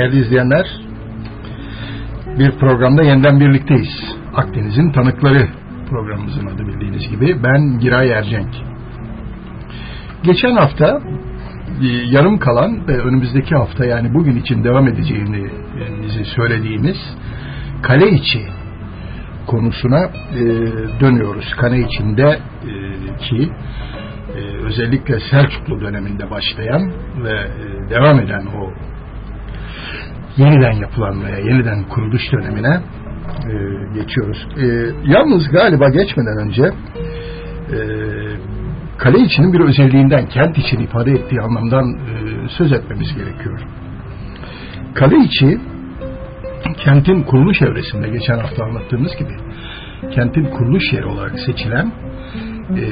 Değerli izleyenler, bir programda yeniden birlikteyiz. Akdeniz'in Tanıkları programımızın adı bildiğiniz gibi. Ben Giray Ercenk. Geçen hafta e, yarım kalan ve önümüzdeki hafta yani bugün için devam edeceğini söylediğimiz kale içi konusuna e, dönüyoruz. Kale içinde e, ki özellikle Selçuklu döneminde başlayan ve devam eden o yeniden yapılanmaya, yeniden kuruluş dönemine e, geçiyoruz. E, yalnız galiba geçmeden önce e, kale içinin bir özelliğinden, kent için ifade ettiği anlamdan e, söz etmemiz gerekiyor. Kale içi kentin kuruluş evresinde geçen hafta anlattığımız gibi kentin kuruluş yeri olarak seçilen e,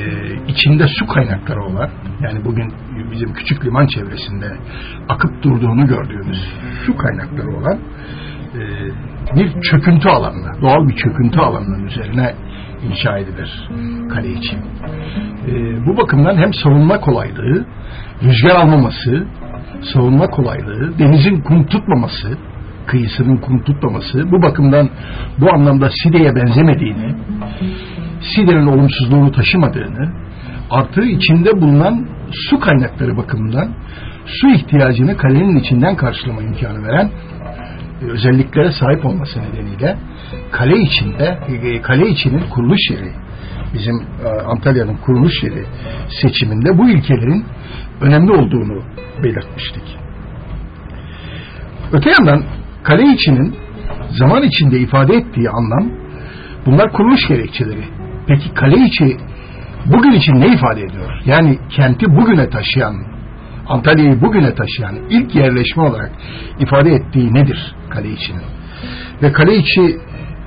içinde su kaynakları olan yani bugün bizim küçük liman çevresinde akıp durduğunu gördüğümüz su kaynakları olan e, bir çöküntü alanına, doğal bir çöküntü alanının üzerine inşa edilir kale için. E, bu bakımdan hem savunma kolaylığı, rüzgar almaması, savunma kolaylığı, denizin kum tutmaması, kıyısının kum tutmaması, bu bakımdan bu anlamda Side'ye benzemediğini, Side'nin olumsuzluğunu taşımadığını, artı içinde bulunan su kaynakları bakımından su ihtiyacını kalenin içinden karşılama imkanı veren e, özelliklere sahip olması nedeniyle kale içinde e, kale içinin kuruluş yeri bizim e, Antalya'nın kuruluş yeri seçiminde bu ilkelerin önemli olduğunu belirtmiştik. Öte yandan kale içinin zaman içinde ifade ettiği anlam bunlar kuruluş gerekçeleri. Peki kale içi bugün için ne ifade ediyor? Yani kenti bugüne taşıyan, Antalya'yı bugüne taşıyan ilk yerleşme olarak ifade ettiği nedir kale içinin? Ve kale içi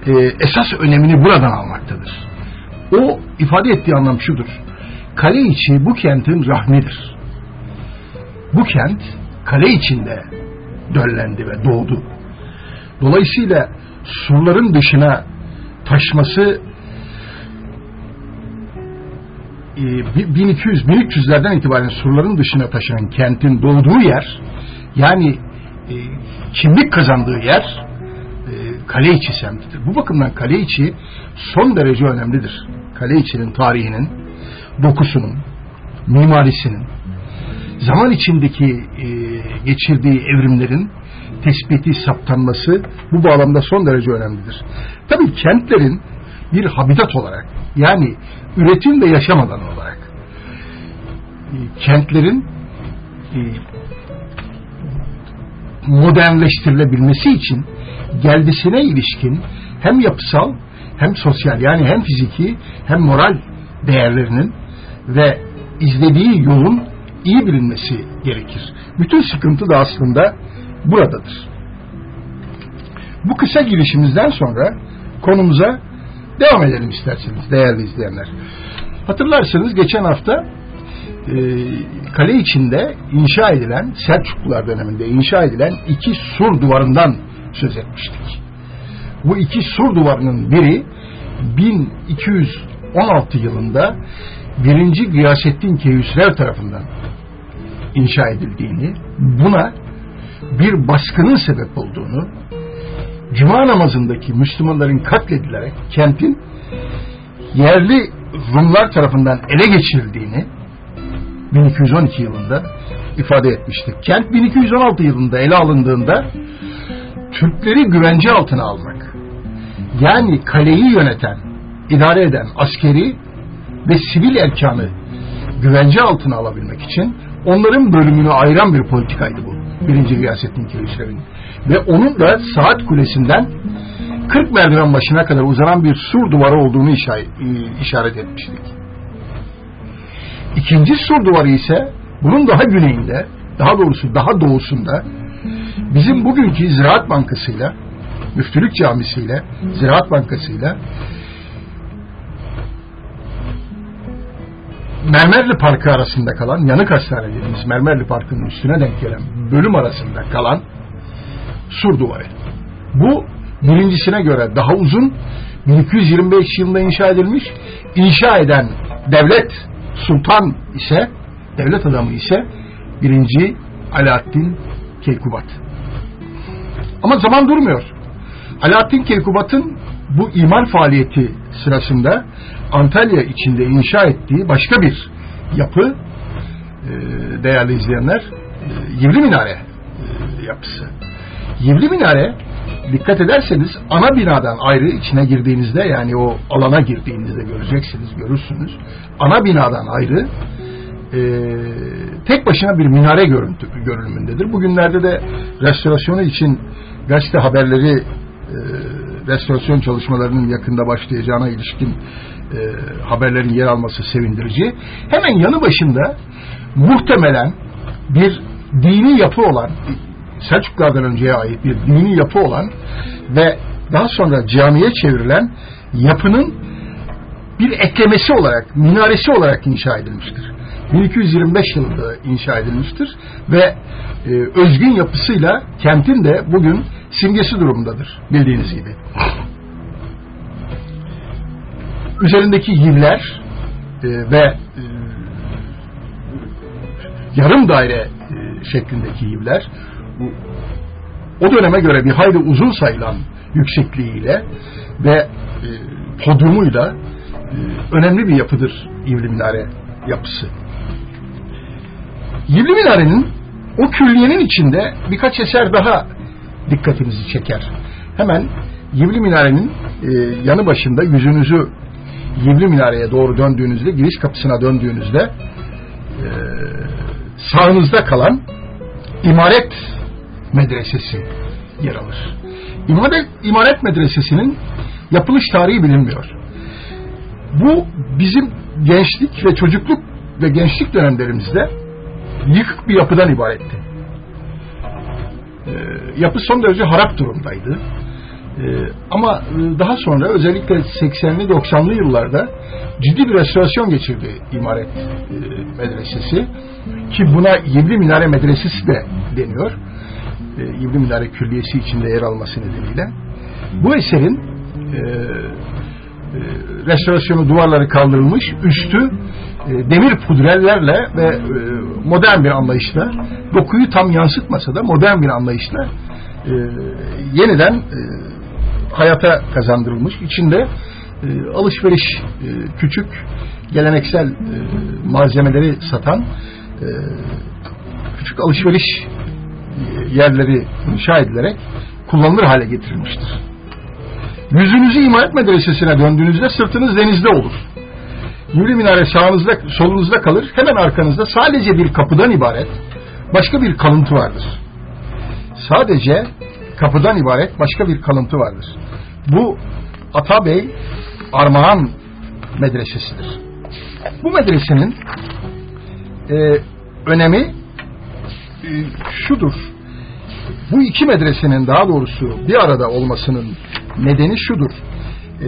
e, esas önemini buradan almaktadır. O ifade ettiği anlam şudur. Kale içi bu kentin rahmidir. Bu kent kale içinde döllendi ve doğdu. Dolayısıyla surların dışına taşması 1200-1300'lerden itibaren surların dışına taşınan kentin doğduğu yer yani e, kimlik kazandığı yer e, kale içi semtidir. Bu bakımdan kale içi son derece önemlidir. Kale içinin tarihinin, dokusunun, mimarisinin, zaman içindeki e, geçirdiği evrimlerin tespiti, saptanması bu bağlamda son derece önemlidir. Tabii kentlerin bir habitat olarak yani üretim ve yaşam alanı olarak e, kentlerin e, modernleştirilebilmesi için geldisine ilişkin hem yapısal hem sosyal yani hem fiziki hem moral değerlerinin ve izlediği yolun iyi bilinmesi gerekir. Bütün sıkıntı da aslında buradadır. Bu kısa girişimizden sonra konumuza devam edelim isterseniz değerli izleyenler. Hatırlarsanız geçen hafta e, kale içinde inşa edilen Selçuklular döneminde inşa edilen iki sur duvarından söz etmiştik. Bu iki sur duvarının biri 1216 yılında birinci Gıyasettin Keyhüsrev tarafından inşa edildiğini, buna bir baskının sebep olduğunu, cuma namazındaki Müslümanların katledilerek kentin yerli Rumlar tarafından ele geçirildiğini 1212 yılında ifade etmiştir. Kent 1216 yılında ele alındığında Türkleri güvence altına almak yani kaleyi yöneten, idare eden askeri ve sivil erkanı güvence altına alabilmek için onların bölümünü ayıran bir politikaydı bu. Birinci Riyasettin Kılıçdaroğlu'nun. Ve onun da saat kulesinden 40 merdiven başına kadar uzanan bir sur duvarı olduğunu e, işaret etmiştik. İkinci sur duvarı ise bunun daha güneyinde, daha doğrusu daha doğusunda bizim bugünkü Ziraat Bankası'yla, Müftülük Camisi'yle, Ziraat Bankası'yla Mermerli Parkı arasında kalan, yanık hastane dediğimiz Mermerli Parkı'nın üstüne denk gelen bölüm arasında kalan sur duvarı. Bu birincisine göre daha uzun 1225 yılında inşa edilmiş. İnşa eden devlet sultan ise devlet adamı ise birinci Alaaddin Keykubat. Ama zaman durmuyor. Alaaddin Keykubat'ın bu imar faaliyeti sırasında Antalya içinde inşa ettiği başka bir yapı e, değerli izleyenler e, Yivli Minare e, yapısı. Yivli Minare dikkat ederseniz ana binadan ayrı içine girdiğinizde yani o alana girdiğinizde göreceksiniz, görürsünüz. Ana binadan ayrı e, tek başına bir minare görüntü, görünümündedir. Bugünlerde de restorasyonu için gazete haberleri e, restorasyon çalışmalarının yakında başlayacağına ilişkin e, haberlerin yer alması sevindirici. Hemen yanı başında muhtemelen bir dini yapı olan Selçuklulardan önceye ait bir dini yapı olan ve daha sonra camiye çevrilen yapının bir eklemesi olarak, minaresi olarak inşa edilmiştir. 1225 yılında inşa edilmiştir ve e, özgün yapısıyla kentin de bugün simgesi durumundadır bildiğiniz gibi. Üzerindeki yivler e, ve e, yarım daire e, şeklindeki yivler bu, o döneme göre bir hayli uzun sayılan yüksekliğiyle ve e, podyumuyla e, önemli bir yapıdır İvli Minare yapısı. Yivli Minare'nin o külliyenin içinde birkaç eser daha dikkatinizi çeker. Hemen Yivli Minare'nin e, yanı başında yüzünüzü Yivli Minare'ye doğru döndüğünüzde, giriş kapısına döndüğünüzde e, sağınızda kalan imaret medresesi yer alır. İmaret, imaret medresesinin yapılış tarihi bilinmiyor. Bu bizim gençlik ve çocukluk ve gençlik dönemlerimizde yıkık bir yapıdan ibaretti. E, yapı son derece harap durumdaydı. E, ama daha sonra özellikle 80'li 90'lı yıllarda ciddi bir restorasyon geçirdi imaret e, medresesi ki buna Yibli Minare Medresesi de deniyor. E, İbn Minare Külliyesi içinde yer alması nedeniyle. Bu eserin e, e, restorasyonu duvarları kaldırılmış, üstü e, demir pudrellerle ve e, modern bir anlayışla dokuyu tam yansıtmasa da modern bir anlayışla e, yeniden e, hayata kazandırılmış. İçinde e, alışveriş e, küçük geleneksel e, malzemeleri satan e, küçük alışveriş yerleri inşa edilerek kullanılır hale getirilmiştir. Yüzünüzü imaret medresesine döndüğünüzde sırtınız denizde olur. Yürü minare sağınızda, solunuzda kalır. Hemen arkanızda sadece bir kapıdan ibaret başka bir kalıntı vardır. Sadece kapıdan ibaret başka bir kalıntı vardır. Bu Atabey Armağan medresesidir. Bu medresenin e, önemi e, şudur. Bu iki medresenin daha doğrusu bir arada olmasının nedeni şudur. E,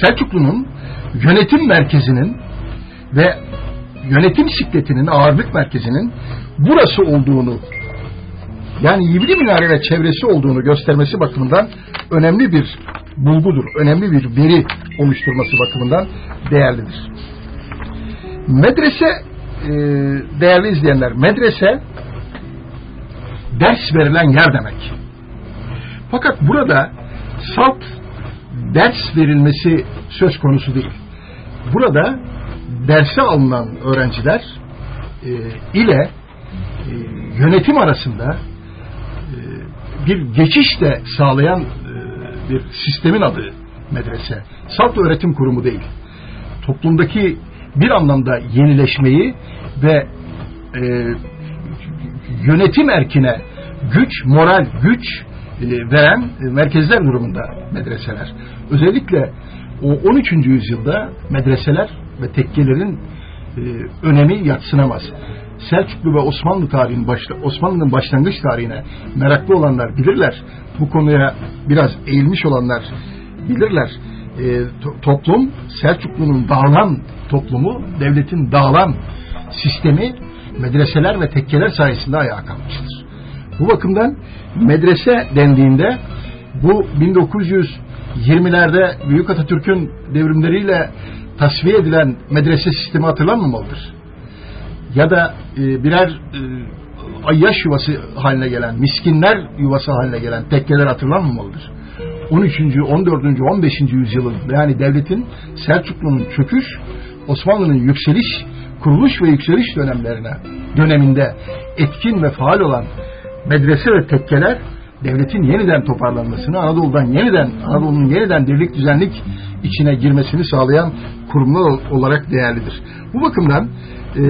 Selçuklu'nun yönetim merkezinin ve yönetim sikletinin ağırlık merkezinin burası olduğunu yani Yivli Minare ve çevresi olduğunu göstermesi bakımından önemli bir bulgudur. Önemli bir veri oluşturması bakımından değerlidir. Medrese e, değerli izleyenler medrese ders verilen yer demek. Fakat burada salt ders verilmesi söz konusu değil. Burada derse alınan öğrenciler e, ile e, yönetim arasında e, bir geçiş de sağlayan e, bir sistemin adı medrese. Salt öğretim kurumu değil. Toplumdaki bir anlamda yenileşmeyi ve e, yönetim erkine güç, moral güç e, veren e, merkezler durumunda medreseler. Özellikle o 13. yüzyılda medreseler ve tekkelerin e, önemi yatsınamaz. Selçuklu ve Osmanlı tarihinin başla, Osmanlı'nın başlangıç tarihine meraklı olanlar bilirler. Bu konuya biraz eğilmiş olanlar bilirler. E, to, toplum Selçuklu'nun dağılan toplumu, devletin dağılan sistemi medreseler ve tekkeler sayesinde ayağa kalkmıştır. Bu bakımdan medrese dendiğinde bu 1920'lerde Büyük Atatürk'ün devrimleriyle tasfiye edilen medrese sistemi hatırlanmamalıdır. ya da e, birer e, ayyaş yuvası haline gelen, miskinler yuvası haline gelen tekkeler hatırlanmamalıdır. 13. 14. 15. yüzyılın yani devletin Selçuklu'nun çöküş, Osmanlı'nın yükseliş, kuruluş ve yükseliş dönemlerine döneminde etkin ve faal olan medrese ve tekkeler devletin yeniden toparlanmasını, Anadolu'dan yeniden, Anadolu'nun yeniden dirlik düzenlik içine girmesini sağlayan kurumlar olarak değerlidir. Bu bakımdan e,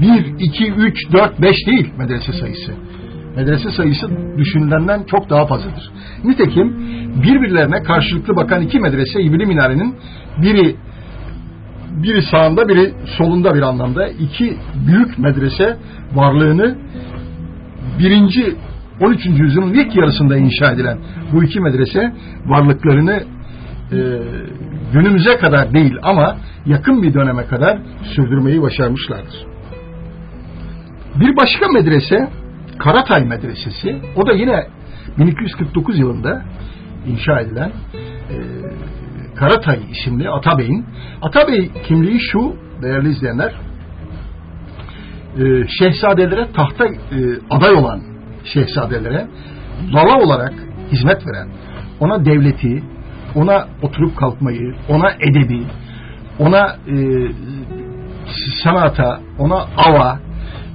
1, 2, 3, 4, 5 değil medrese sayısı. Medrese sayısı düşünülenden çok daha fazladır. Nitekim birbirlerine karşılıklı bakan iki medrese İbni Minare'nin biri biri sağında biri solunda bir anlamda iki büyük medrese varlığını birinci 13. yüzyılın ilk yarısında inşa edilen bu iki medrese varlıklarını e, günümüze kadar değil ama yakın bir döneme kadar sürdürmeyi başarmışlardır. Bir başka medrese Karatay Medresesi. O da yine 1249 yılında inşa edilen e, Karatay isimli Atabey'in. Atabey kimliği şu değerli izleyenler e, şehzadelere tahta e, aday olan şehzadelere lala olarak hizmet veren ona devleti, ona oturup kalkmayı, ona edebi, ona e, sanata, ona ava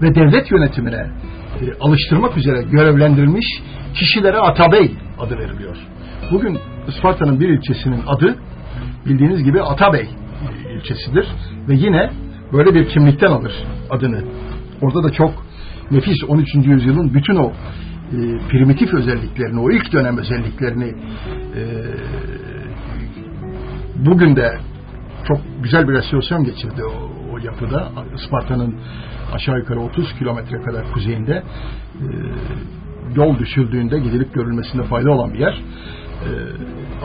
ve devlet yönetimine alıştırmak üzere görevlendirilmiş kişilere Atabey adı veriliyor. Bugün Isparta'nın bir ilçesinin adı bildiğiniz gibi Atabey ilçesidir ve yine böyle bir kimlikten alır adını. Orada da çok nefis 13. yüzyılın bütün o e, primitif özelliklerini, o ilk dönem özelliklerini e, bugün de çok güzel bir restorasyon geçirdi o, o yapıda. Isparta'nın aşağı yukarı 30 kilometre kadar kuzeyinde e, yol düşüldüğünde gidilip görülmesinde fayda olan bir yer. E,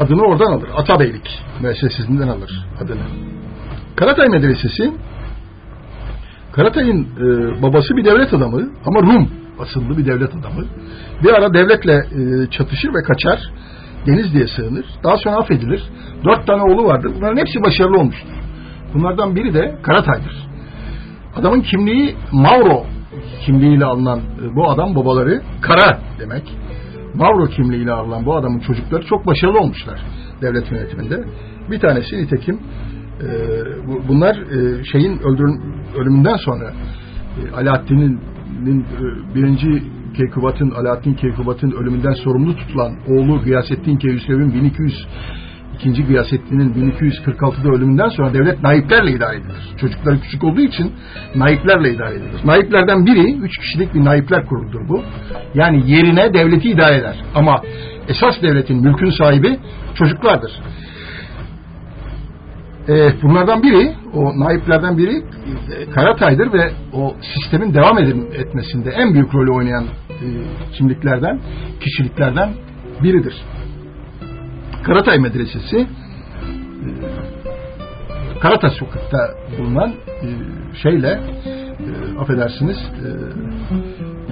adını oradan alır. Atabeylik müessesesinden alır adını. Karatay Medresesi Karatay'ın e, babası bir devlet adamı ama Rum asıllı bir devlet adamı. Bir ara devletle e, çatışır ve kaçar. Denizli'ye sığınır. Daha sonra affedilir. Dört tane oğlu vardır. Bunların hepsi başarılı olmuştur. Bunlardan biri de Karatay'dır. Adamın kimliği Mauro kimliğiyle alınan e, bu adam babaları Kara demek. Mauro kimliğiyle alınan bu adamın çocukları çok başarılı olmuşlar devlet yönetiminde. Bir tanesi nitekim e, bunlar e, şeyin öldürün, ölümünden sonra Alaaddin'in birinci Keykubat'ın Alaaddin Keykubat'ın ölümünden sorumlu tutulan oğlu Gıyasettin Keyhüsrev'in 1200 İkinci Gıyasettin'in 1246'da ölümünden sonra devlet naiplerle idare edilir. Çocukları küçük olduğu için naiplerle idare edilir. Naiplerden biri, üç kişilik bir naipler kuruludur bu. Yani yerine devleti idare eder. Ama esas devletin, mülkün sahibi çocuklardır. Ee, bunlardan biri, o naiplerden biri e, Karatay'dır ve o sistemin devam etmesinde en büyük rolü oynayan e, kimliklerden, kişiliklerden biridir. Karatay Medresesi e, Karatay Sokak'ta bulunan e, şeyle e, affedersiniz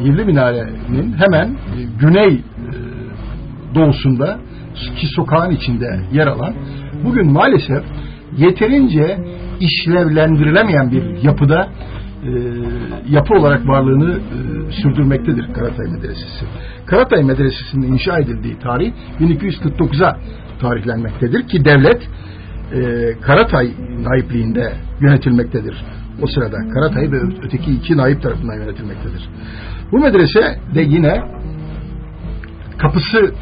Yirli Minare'nin hemen güney doğusunda ki sokağın içinde yer alan bugün maalesef yeterince işlevlendirilemeyen bir yapıda yapı olarak varlığını sürdürmektedir Karatay Medresesi. Karatay Medresesi'nin inşa edildiği tarih 1249'a tarihlenmektedir ki devlet e, Karatay naipliğinde yönetilmektedir. O sırada Karatay ve öteki iki naip tarafından yönetilmektedir. Bu medrese de yine kapısı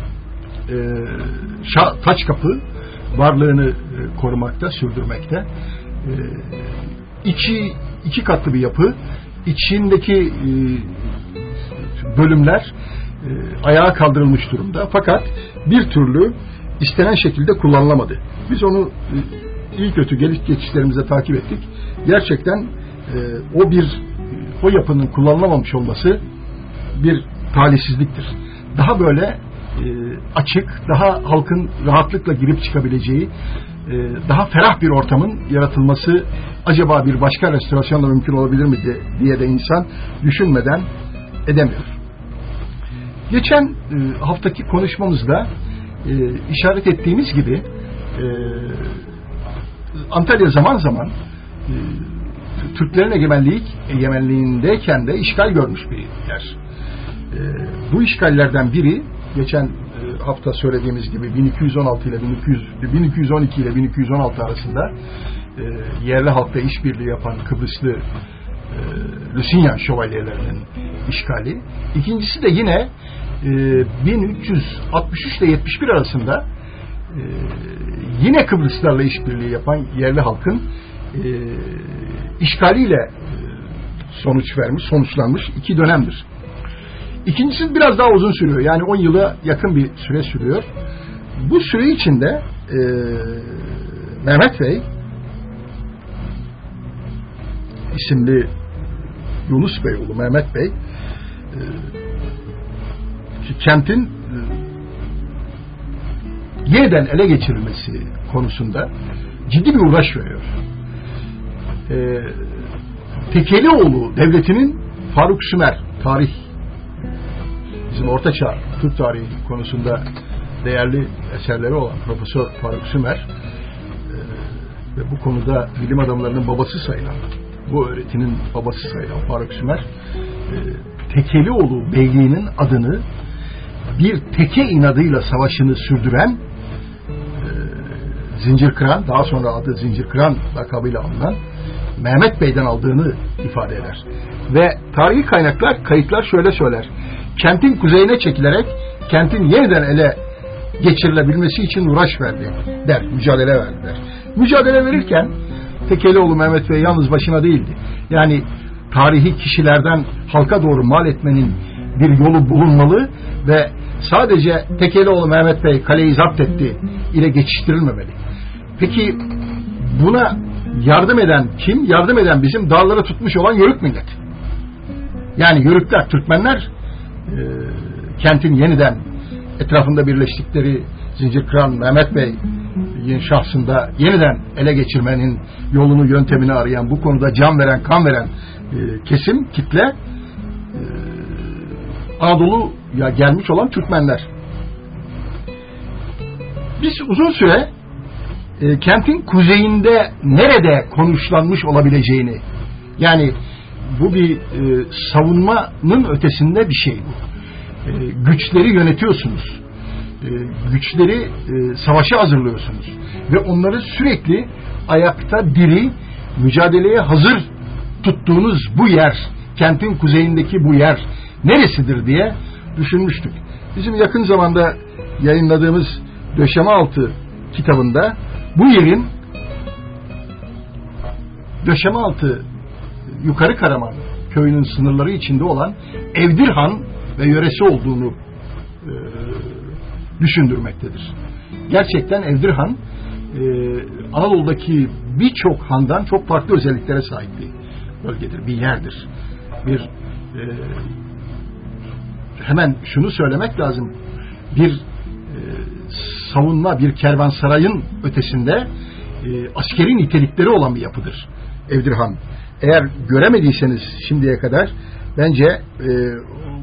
e, taç kapı varlığını e, korumakta, sürdürmekte. E, içi iki katlı bir yapı. İçindeki e, bölümler e, ayağa kaldırılmış durumda. Fakat bir türlü istenen şekilde kullanılamadı. Biz onu e, iyi kötü geliş geçişlerimizde takip ettik. Gerçekten o bir o yapının kullanılamamış olması bir talihsizliktir. Daha böyle açık, daha halkın rahatlıkla girip çıkabileceği, daha ferah bir ortamın yaratılması acaba bir başka restorasyonla mümkün olabilir mi diye de insan düşünmeden edemiyor. Geçen e, haftaki konuşmamızda e, işaret ettiğimiz gibi e, Antalya zaman zaman Türklerin egemenlik, egemenliğindeyken de işgal görmüş bir yer. E, bu işgallerden biri geçen e, hafta söylediğimiz gibi 1216 ile 1200, 1212 ile 1216 arasında e, yerli halkla işbirliği yapan Kıbrıslı e, Lusignan şövalyelerinin işgali. İkincisi de yine e, 1363 ile 71 arasında e, yine Kıbrıslarla işbirliği yapan yerli halkın e, işgaliyle e, sonuç vermiş, sonuçlanmış iki dönemdir. İkincisi biraz daha uzun sürüyor. Yani 10 yıla yakın bir süre sürüyor. Bu süre içinde e, Mehmet Bey isimli Yunus Bey oğlu Mehmet Bey e, kentin e, yeniden ele geçirilmesi konusunda ciddi bir uğraş veriyor. E, Tekelioğlu devletinin Faruk Sümer tarih bizim ortaçağ Türk tarihi konusunda değerli eserleri olan Profesör Faruk Sümer e, ve bu konuda bilim adamlarının babası sayılan bu öğretinin babası sayılan Faruk Sümer e, Tekelioğlu Beyliği'nin adını bir teke inadıyla savaşını sürdüren e, Zincir Kıran, daha sonra adı Zincir Kıran lakabıyla anılan Mehmet Bey'den aldığını ifade eder. Ve tarihi kaynaklar, kayıtlar şöyle söyler. Kentin kuzeyine çekilerek kentin yeniden ele geçirilebilmesi için uğraş verdi der, mücadele verdi. Mücadele verirken Tekelioğlu Mehmet Bey yalnız başına değildi. Yani tarihi kişilerden halka doğru mal etmenin bir yolu bulunmalı ve sadece Tekelioğlu Mehmet Bey kaleyi zapt etti ile geçiştirilmemeli. Peki buna yardım eden kim? Yardım eden bizim dağlara tutmuş olan Yörük millet. Yani Yörükler, Türkmenler e, kentin yeniden etrafında birleştikleri Zincir Kıran Mehmet Bey'in şahsında yeniden ele geçirmenin yolunu, yöntemini arayan, bu konuda can veren, kan veren e, kesim, kitle e, Anadolu'ya gelmiş olan Türkmenler. Biz uzun süre e, kentin kuzeyinde nerede konuşlanmış olabileceğini yani bu bir e, savunmanın ötesinde bir şey bu. E, güçleri yönetiyorsunuz. E, güçleri e, savaşa hazırlıyorsunuz. Ve onları sürekli ayakta diri, mücadeleye hazır tuttuğunuz bu yer, kentin kuzeyindeki bu yer neresidir diye düşünmüştük. Bizim yakın zamanda yayınladığımız Döşeme Altı kitabında bu yerin Döşeme Altı Yukarı Karaman köyünün sınırları içinde olan Evdirhan ve yöresi olduğunu e, düşündürmektedir. Gerçekten Evdirhan e, Anadolu'daki birçok handan çok farklı özelliklere sahip bir bölgedir, bir yerdir. Bir e, hemen şunu söylemek lazım. Bir e, savunma, bir kervansarayın ötesinde e, askeri nitelikleri olan bir yapıdır Evdirhan. Eğer göremediyseniz şimdiye kadar bence e,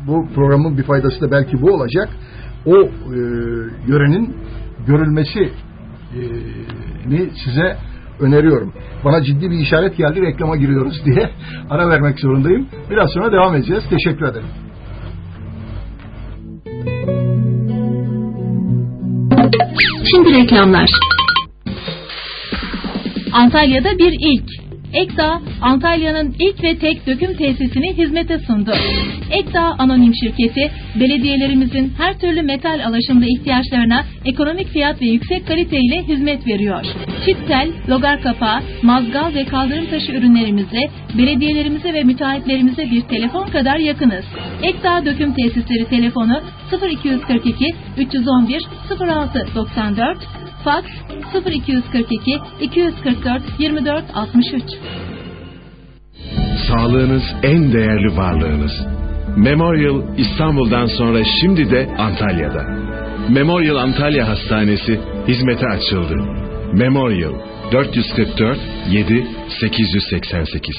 bu programın bir faydası da belki bu olacak. O e, yörenin görülmesi e, size öneriyorum. Bana ciddi bir işaret geldi reklama giriyoruz diye ara vermek zorundayım. Biraz sonra devam edeceğiz. Teşekkür ederim. Şimdi reklamlar. Antalya'da bir ilk. Ekdağ, Antalya'nın ilk ve tek döküm tesisini hizmete sundu. Ekdağ Anonim Şirketi, belediyelerimizin her türlü metal alaşımlı ihtiyaçlarına ekonomik fiyat ve yüksek kalite ile hizmet veriyor. Çift logar kapağı, mazgal ve kaldırım taşı ürünlerimize, belediyelerimize ve müteahhitlerimize bir telefon kadar yakınız. Ekdağ Döküm Tesisleri telefonu 0242 311 06 94 Fax 0242 244 24 63. Sağlığınız en değerli varlığınız. Memorial İstanbul'dan sonra şimdi de Antalya'da. Memorial Antalya Hastanesi hizmete açıldı. Memorial 444 7 888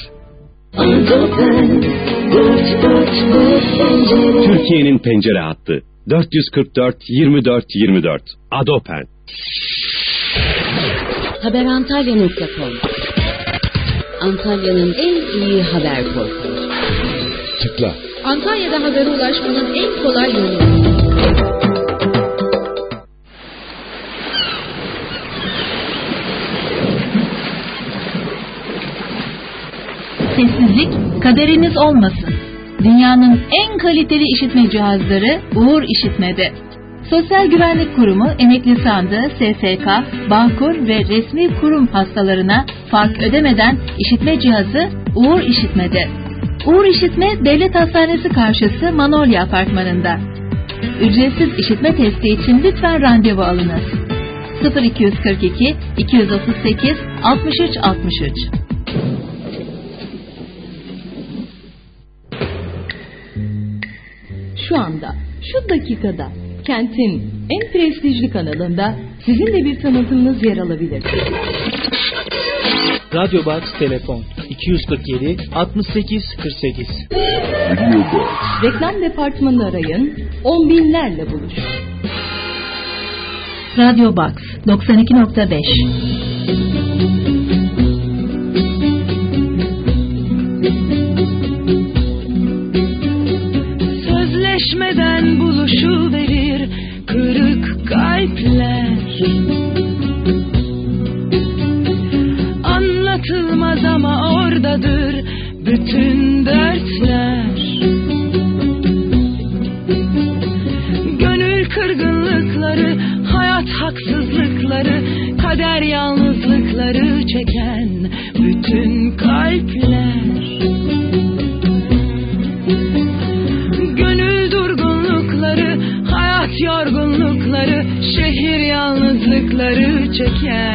Türkiye'nin pencere hattı 444 24 24 Adopen Haberantalya.com Antalya'nın en iyi haber portalı. Tıkla. Antalya'da habere ulaşmanın en kolay yolu. Sessizlik kaderiniz olmasın. Dünyanın en kaliteli işitme cihazları Uğur İşitme'de. Sosyal Güvenlik Kurumu emekli sandığı SSK, Bağkur ve resmi kurum hastalarına fark ödemeden işitme cihazı Uğur İşitme'de. Uğur İşitme Devlet Hastanesi karşısı Manolya Apartmanı'nda. Ücretsiz işitme testi için lütfen randevu alınız. 0242 238 63 63 Şu anda, şu dakikada kentin en prestijli kanalında sizin de bir tanıtımınız yer alabilir. Radyo Box telefon 247 68 48. Reklam departmanını arayın, on binlerle buluş. Radyo Box 92.5 Sözleşmeden buluşu verir kırık kalpler. Anlatılmaz ama oradadır bütün dertler Yeah.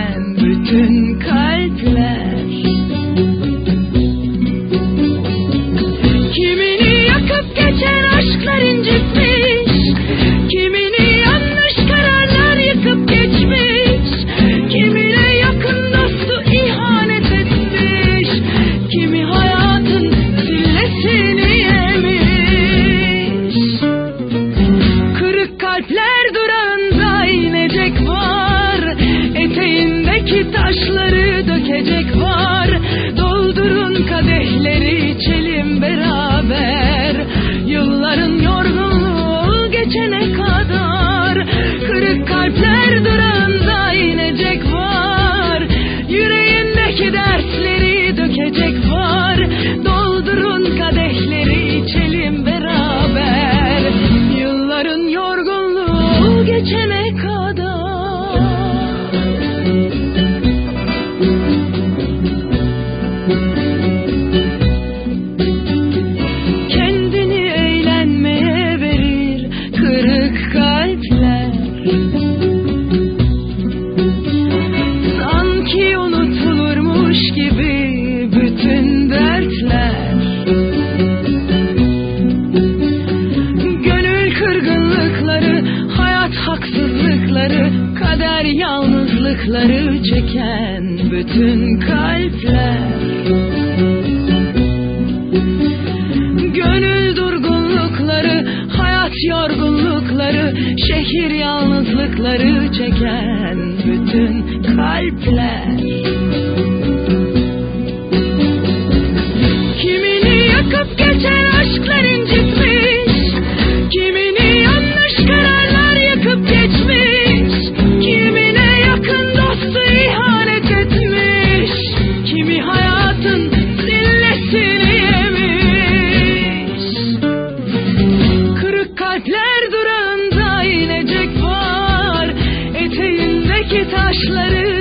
Gözleri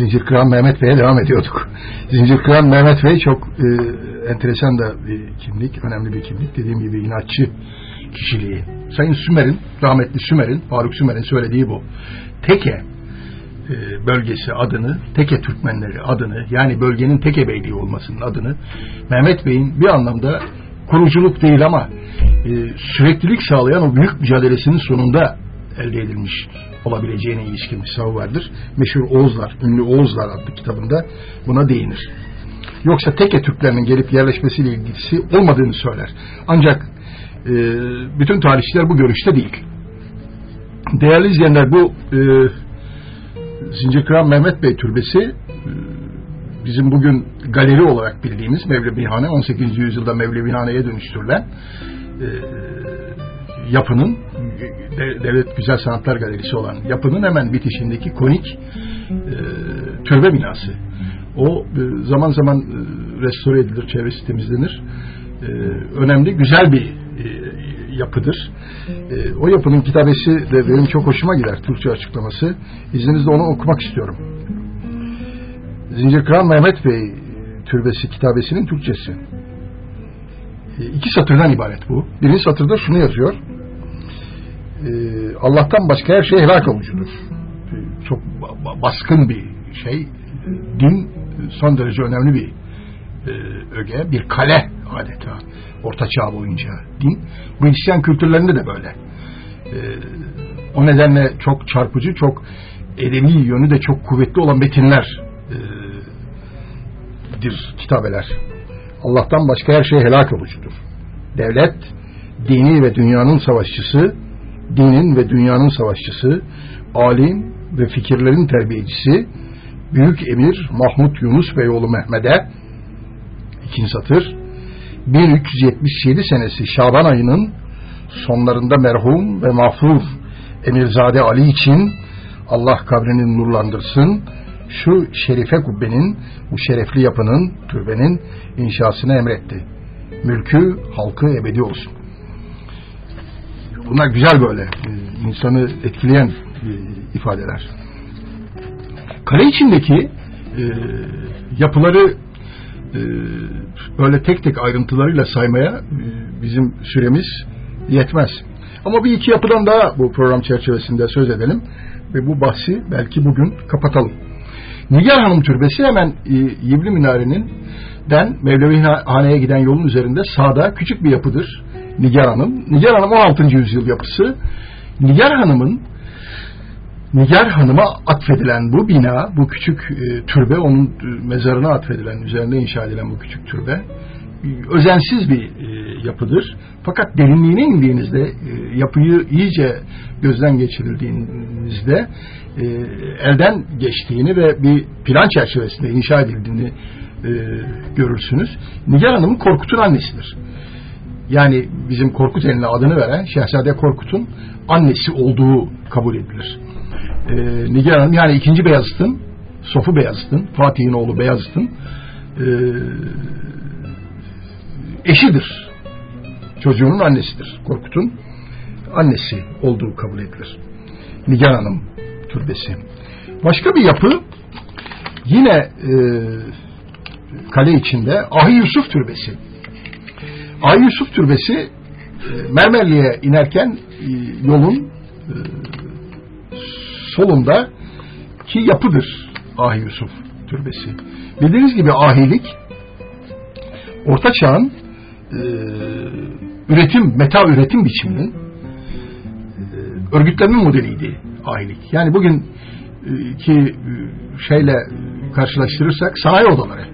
Zincir Kıran Mehmet Bey'e devam ediyorduk. Zincir Kıran Mehmet Bey çok e, enteresan da bir kimlik, önemli bir kimlik. Dediğim gibi inatçı kişiliği. Sayın Sümer'in, rahmetli Sümer'in, Faruk Sümer'in söylediği bu. Teke e, bölgesi adını, Teke Türkmenleri adını, yani bölgenin Teke Beyliği olmasının adını Mehmet Bey'in bir anlamda kuruculuk değil ama e, süreklilik sağlayan o büyük mücadelesinin sonunda elde edilmiş olabileceğine ilişkin bir savı vardır. Meşhur Oğuzlar, ünlü Oğuzlar adlı kitabında buna değinir. Yoksa Teke Türklerinin gelip yerleşmesiyle ilgisi olmadığını söyler. Ancak e, bütün tarihçiler bu görüşte değil. Değerli izleyenler bu e, Zincirkıran Mehmet Bey Türbesi e, bizim bugün galeri olarak bildiğimiz Mevlevihane 18. yüzyılda Mevlevihane'ye dönüştürülen e, yapının Devlet Güzel Sanatlar Galerisi olan yapının hemen bitişindeki konik e, türbe binası. O e, zaman zaman e, restore edilir, çevresi temizlenir. E, önemli, güzel bir e, yapıdır. E, o yapının kitabesi de benim çok hoşuma gider, Türkçe açıklaması. İzninizle onu okumak istiyorum. Zincirkıran Mehmet Bey Türbesi kitabesinin Türkçesi. E, iki satırdan ibaret bu. Birinci satırda şunu yazıyor. E, Allah'tan başka her şey helak. E, çok baskın bir şey. Din son derece önemli bir e, öge, bir kale adeta. Orta çağ boyunca din. Bu Hristiyan kültürlerinde de böyle. E, o nedenle çok çarpıcı, çok edebi yönü de çok kuvvetli olan metinler e, kitabeler. Allah'tan başka her şey helak olucudur. Devlet, dini ve dünyanın savaşçısı, dinin ve dünyanın savaşçısı, alim ve fikirlerin terbiyecisi, Büyük Emir Mahmut Yunus Beyoğlu Mehmet'e ikinci satır 1377 senesi Şaban ayının sonlarında merhum ve mahfur Emirzade Ali için Allah kabrini nurlandırsın şu şerife kubbenin bu şerefli yapının türbenin inşasını emretti. Mülkü halkı ebedi olsun. Bunlar güzel böyle insanı etkileyen ifadeler kale içindeki e, yapıları e, böyle tek tek ayrıntılarıyla saymaya e, bizim süremiz yetmez. Ama bir iki yapıdan daha bu program çerçevesinde söz edelim ve bu bahsi belki bugün kapatalım. Nigar Hanım Türbesi hemen e, Yibli Minare'nin den Mevlevi Hane'ye giden yolun üzerinde sağda küçük bir yapıdır. Nigar Hanım. Nigar Hanım 16. yüzyıl yapısı. Nigar Hanım'ın Nigar Hanım'a atfedilen bu bina, bu küçük e, türbe, onun e, mezarına atfedilen, üzerinde inşa edilen bu küçük türbe, özensiz bir e, yapıdır. Fakat derinliğine indiğinizde, e, yapıyı iyice gözden geçirildiğinizde, e, elden geçtiğini ve bir plan çerçevesinde inşa edildiğini e, görürsünüz. Nigar Hanım'ın Korkut'un annesidir. Yani bizim Korkut eline adını veren Şehzade Korkut'un annesi olduğu kabul edilir e, Nigar Hanım yani ikinci Beyazıt'ın Sofu Beyazıt'ın Fatih'in oğlu Beyazıt'ın e, eşidir. Çocuğunun annesidir. Korkut'un annesi olduğu kabul edilir. Nigar Hanım türbesi. Başka bir yapı yine e, kale içinde Ahi Yusuf türbesi. Ahi Yusuf türbesi e, Mermerli'ye inerken e, yolun e, solunda ki yapıdır Ahi Yusuf türbesi. Bildiğiniz gibi ahilik Orta Çağ'ın üretim, meta üretim biçiminin örgütlenme modeliydi ahilik. Yani bugün ki şeyle karşılaştırırsak sanayi odaları.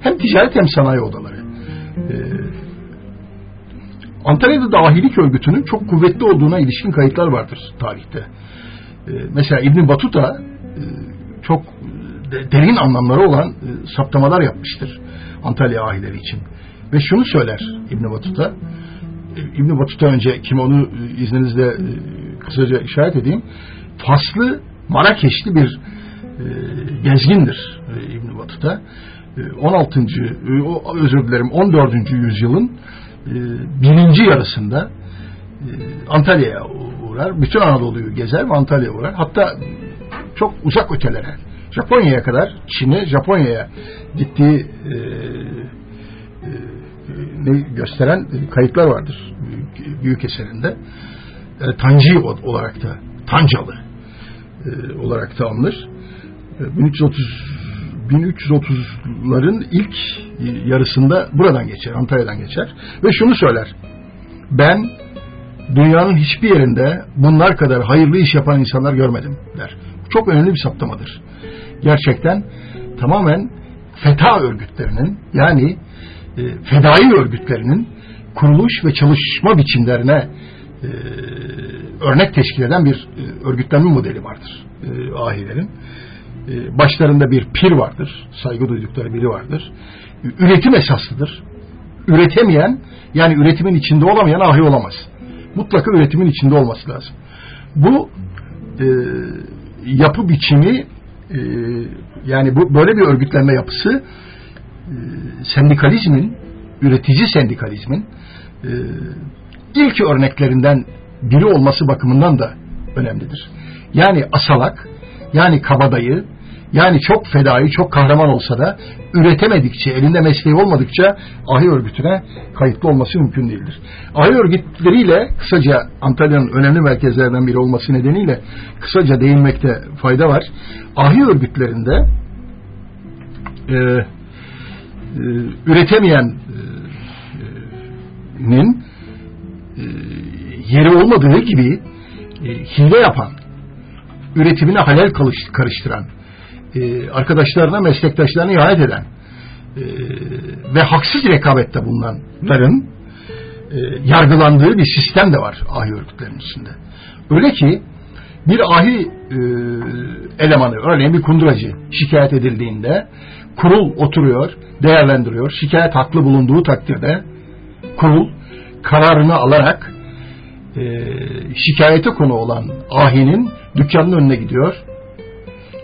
Hem ticaret hem sanayi odaları. E, Antalya'da da ahilik örgütünün çok kuvvetli olduğuna ilişkin kayıtlar vardır tarihte. Ee, mesela İbn Batuta e, çok derin anlamları olan e, saptamalar yapmıştır Antalya ahileri için. Ve şunu söyler İbn Batuta. E, İbn Batuta önce kim onu izninizle kısaca işaret edeyim. Faslı Marakeşli bir e, gezgindir e, İbn Battuta. E, 16. E, özür dilerim 14. yüzyılın e, birinci yarısında e, Antalya'ya uğrar. Bütün Anadolu'yu gezer ve Antalya'ya uğrar. Hatta çok uzak ötelere Japonya'ya kadar Çin'e Japonya'ya gittiği e, e, ne gösteren kayıtlar vardır büyük eserinde. E, Tanci olarak da Tancalı e, olarak da anılır. E, 1330 1330'ların ilk yarısında buradan geçer, Antalya'dan geçer ve şunu söyler. Ben dünyanın hiçbir yerinde bunlar kadar hayırlı iş yapan insanlar görmedim der. Çok önemli bir saptamadır. Gerçekten tamamen feta örgütlerinin yani e, fedai örgütlerinin kuruluş ve çalışma biçimlerine e, örnek teşkil eden bir e, örgütlenme modeli vardır e, ahilerin. E, başlarında bir pir vardır, saygı duydukları biri vardır. Üretim esaslıdır. Üretemeyen, yani üretimin içinde olamayan ahi olamaz. Mutlaka üretimin içinde olması lazım. Bu e, yapı biçimi e, yani bu böyle bir örgütlenme yapısı e, sendikalizmin, üretici sendikalizmin e, ilk örneklerinden biri olması bakımından da önemlidir. Yani asalak, yani kabadayı, yani çok fedai, çok kahraman olsa da üretemedikçe, elinde mesleği olmadıkça ahi örgütüne kayıtlı olması mümkün değildir. Ahi örgütleriyle kısaca Antalya'nın önemli merkezlerinden biri olması nedeniyle kısaca değinmekte fayda var. Ahi örgütlerinde e, e, üretemeyenin e, yeri olmadığı gibi e, hile yapan, üretimine halel karıştıran, e, arkadaşlarına, meslektaşlarına ihanet eden e, ve haksız rekabette bulunanların e, yargılandığı bir sistem de var ahi örgütlerinin içinde. Öyle ki bir ahi e, elemanı, örneğin bir kunduracı şikayet edildiğinde kurul oturuyor, değerlendiriyor. Şikayet haklı bulunduğu takdirde kurul kararını alarak e, şikayete konu olan ahinin dükkanının önüne gidiyor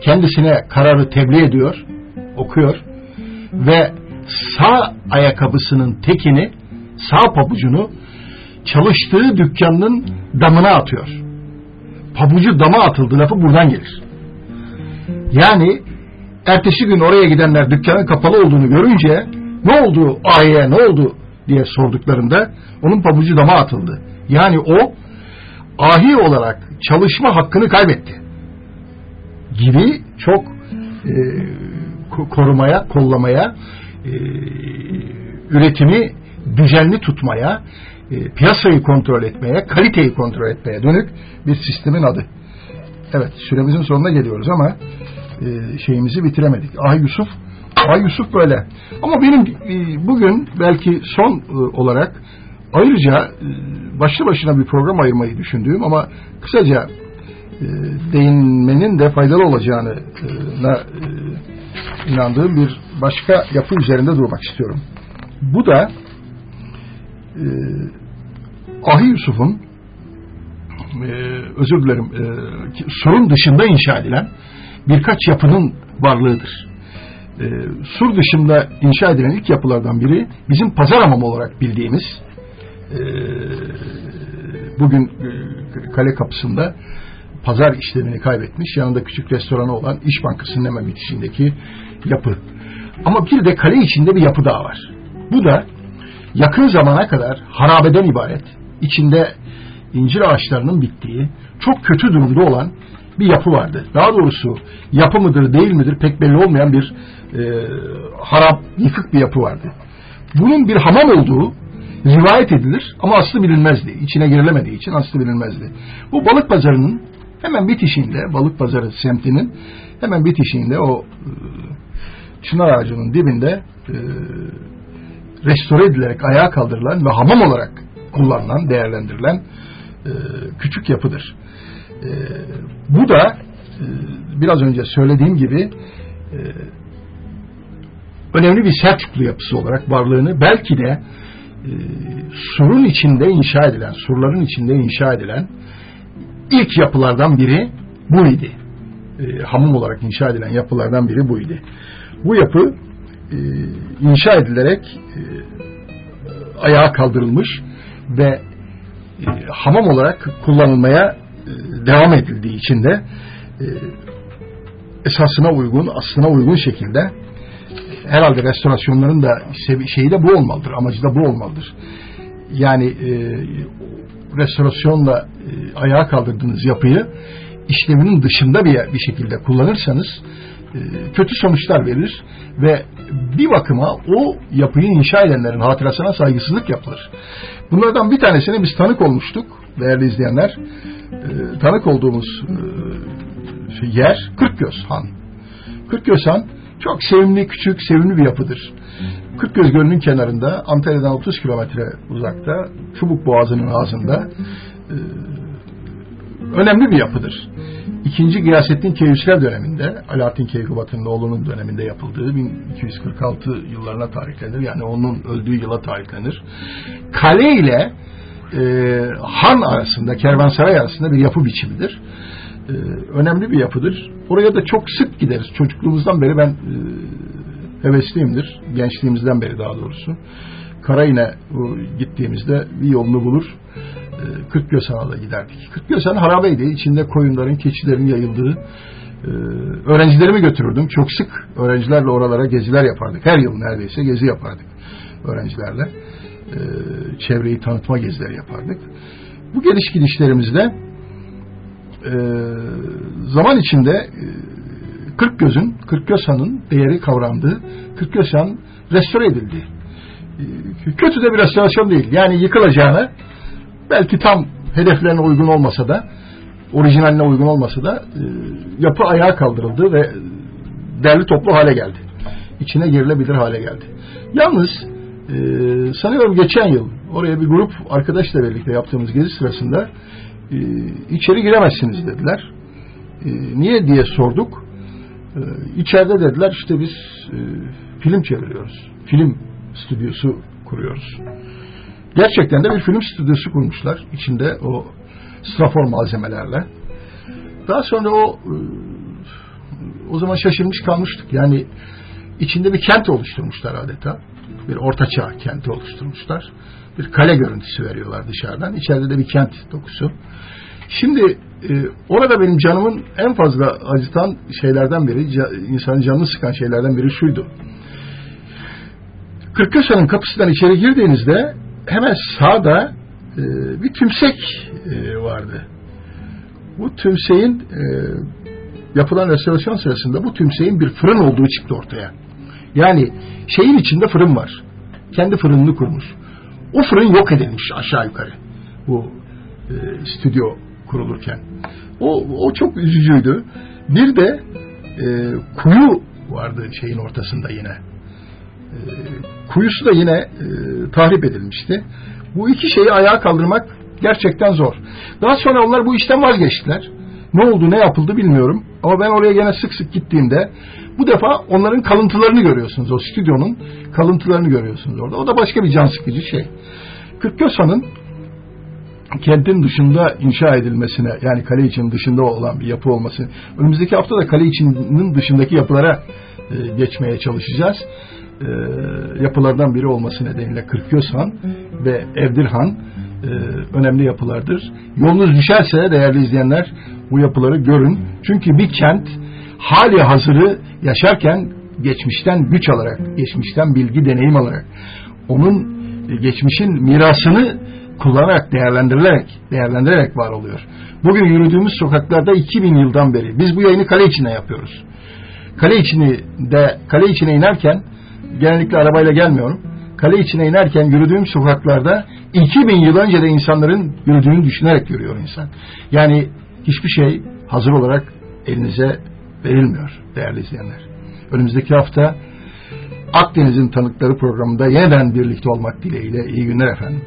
kendisine kararı tebliğ ediyor, okuyor ve sağ ayakkabısının tekini, sağ pabucunu çalıştığı dükkanının damına atıyor. Pabucu dama atıldı lafı buradan gelir. Yani ertesi gün oraya gidenler dükkanın kapalı olduğunu görünce ne oldu A'ya ne oldu diye sorduklarında onun pabucu dama atıldı. Yani o ahi olarak çalışma hakkını kaybetti gibi çok e, korumaya, kollamaya, e, üretimi düzenli tutmaya, e, piyasayı kontrol etmeye, kaliteyi kontrol etmeye dönük bir sistemin adı. Evet, süremizin sonuna geliyoruz ama e, şeyimizi bitiremedik. Ah Yusuf, Ah Yusuf böyle. Ama benim e, bugün belki son e, olarak ayrıca e, başlı başına bir program ayırmayı düşündüğüm ama kısaca değinmenin de faydalı olacağına e, inandığım bir başka yapı üzerinde durmak istiyorum. Bu da e, Ahi Yusuf'un özür dilerim surun dışında inşa edilen birkaç yapının varlığıdır. sur dışında inşa edilen ilk yapılardan biri bizim pazar hamamı olarak bildiğimiz bugün kale kapısında pazar işlemini kaybetmiş. Yanında küçük restoranı olan İş Bankası'nın hemen bitişindeki yapı. Ama bir de kale içinde bir yapı daha var. Bu da yakın zamana kadar harabeden ibaret, içinde incir ağaçlarının bittiği, çok kötü durumda olan bir yapı vardı. Daha doğrusu yapı mıdır değil midir pek belli olmayan bir e, harap, yıkık bir yapı vardı. Bunun bir hamam olduğu rivayet edilir ama aslı bilinmezdi. İçine girilemediği için aslı bilinmezdi. Bu balık pazarının Hemen bitişiğinde balık pazarı semtinin hemen bitişiğinde o e, çınar ağacının dibinde e, restore edilerek ayağa kaldırılan ve hamam olarak kullanılan, değerlendirilen e, küçük yapıdır. E, bu da e, biraz önce söylediğim gibi e, önemli bir Selçuklu yapısı olarak varlığını belki de e, surun içinde inşa edilen, surların içinde inşa edilen ilk yapılardan biri bu idi. e, hamam olarak inşa edilen yapılardan biri buydu. Bu yapı e, inşa edilerek e, ayağa kaldırılmış ve e, hamam olarak kullanılmaya e, devam edildiği için de e, esasına uygun, aslına uygun şekilde herhalde restorasyonların da şeyi de bu olmalıdır, amacı da bu olmalıdır. Yani e, restorasyonla e, ayağa kaldırdığınız yapıyı işleminin dışında bir, bir şekilde kullanırsanız e, kötü sonuçlar verir ve bir bakıma o yapıyı inşa edenlerin hatırasına saygısızlık yapılır. Bunlardan bir tanesine biz tanık olmuştuk değerli izleyenler. E, tanık olduğumuz e, şey, yer Kırkgöz Han. Kırkgöz Han çok sevimli, küçük, sevimli bir yapıdır. Kırkgöz Gölü'nün kenarında, Antalya'dan 30 kilometre uzakta, Çubuk Boğazı'nın ağzında e, önemli bir yapıdır. İkinci Gıyasettin Keyhüsrev döneminde, Alaaddin Keykubat'ın oğlunun döneminde yapıldığı 1246 yıllarına tarihlenir. Yani onun öldüğü yıla tarihlenir. Kale ile e, Han arasında, kervansaray arasında bir yapı biçimidir. E, önemli bir yapıdır. Oraya da çok sık gideriz. Çocukluğumuzdan beri ben e, hevesliyimdir. Gençliğimizden beri daha doğrusu. Karayine gittiğimizde bir yolunu bulur. E, Kırkgösen'a da giderdik. Kırkgösen harabeydi. İçinde koyunların, keçilerin yayıldığı e, öğrencilerimi götürürdüm. Çok sık öğrencilerle oralara geziler yapardık. Her yıl neredeyse gezi yapardık öğrencilerle. E, çevreyi tanıtma gezileri yapardık. Bu geliş gidişlerimizde e, zaman içinde e, Kırkgöz'ün, Kırkgözhan'ın değeri kavrandığı Kırkgözhan restore edildi. E, kötü de bir restorasyon değil. Yani yıkılacağına belki tam hedeflerine uygun olmasa da orijinaline uygun olmasa da e, yapı ayağa kaldırıldı ve derli toplu hale geldi. İçine girilebilir hale geldi. Yalnız sanıyorum geçen yıl oraya bir grup arkadaşla birlikte yaptığımız gezi sırasında e, içeri giremezsiniz dediler. E, niye diye sorduk. E, dediler işte biz e, film çeviriyoruz. Film stüdyosu kuruyoruz. Gerçekten de bir film stüdyosu kurmuşlar. İçinde o strafor malzemelerle. Daha sonra o e, o zaman şaşırmış kalmıştık. Yani içinde bir kent oluşturmuşlar adeta. Bir ortaçağ kenti oluşturmuşlar. Bir kale görüntüsü veriyorlar dışarıdan. İçeride de bir kent dokusu. Şimdi e, orada benim canımın en fazla acıtan şeylerden biri, insanın canını sıkan şeylerden biri şuydu. Kırkköse'nin kapısından içeri girdiğinizde hemen sağda e, bir tümsek e, vardı. Bu tümseğin e, yapılan restorasyon sırasında bu tümseğin bir fırın olduğu çıktı ortaya. Yani şeyin içinde fırın var. Kendi fırınını kurmuş. O fırın yok edilmiş aşağı yukarı. Bu e, stüdyo kurulurken. O, o çok üzücüydü. Bir de e, kuyu vardı şeyin ortasında yine. E, kuyusu da yine e, tahrip edilmişti. Bu iki şeyi ayağa kaldırmak gerçekten zor. Daha sonra onlar bu işten vazgeçtiler. Ne oldu ne yapıldı bilmiyorum. Ama ben oraya gene sık sık gittiğimde bu defa onların kalıntılarını görüyorsunuz. O stüdyonun kalıntılarını görüyorsunuz orada. O da başka bir can sıkıcı şey. Kırkkösan'ın kentin dışında inşa edilmesine yani kale için dışında olan bir yapı olması. Önümüzdeki hafta da kale içinin dışındaki yapılara e, geçmeye çalışacağız. E, yapılardan biri olması nedeniyle Kırkgözhan ve Evdirhan e, önemli yapılardır. Yolunuz düşerse değerli izleyenler bu yapıları görün. Çünkü bir kent hali hazırı yaşarken geçmişten güç alarak, geçmişten bilgi, deneyim alarak onun e, geçmişin mirasını kullanarak, değerlendirilerek, değerlendirerek var oluyor. Bugün yürüdüğümüz sokaklarda 2000 yıldan beri biz bu yayını kale içine yapıyoruz. Kale içini de kale içine inerken genellikle arabayla gelmiyorum. Kale içine inerken yürüdüğüm sokaklarda 2000 yıl önce de insanların yürüdüğünü düşünerek yürüyor insan. Yani hiçbir şey hazır olarak elinize verilmiyor değerli izleyenler. Önümüzdeki hafta Akdeniz'in tanıkları programında yeniden birlikte olmak dileğiyle iyi günler efendim.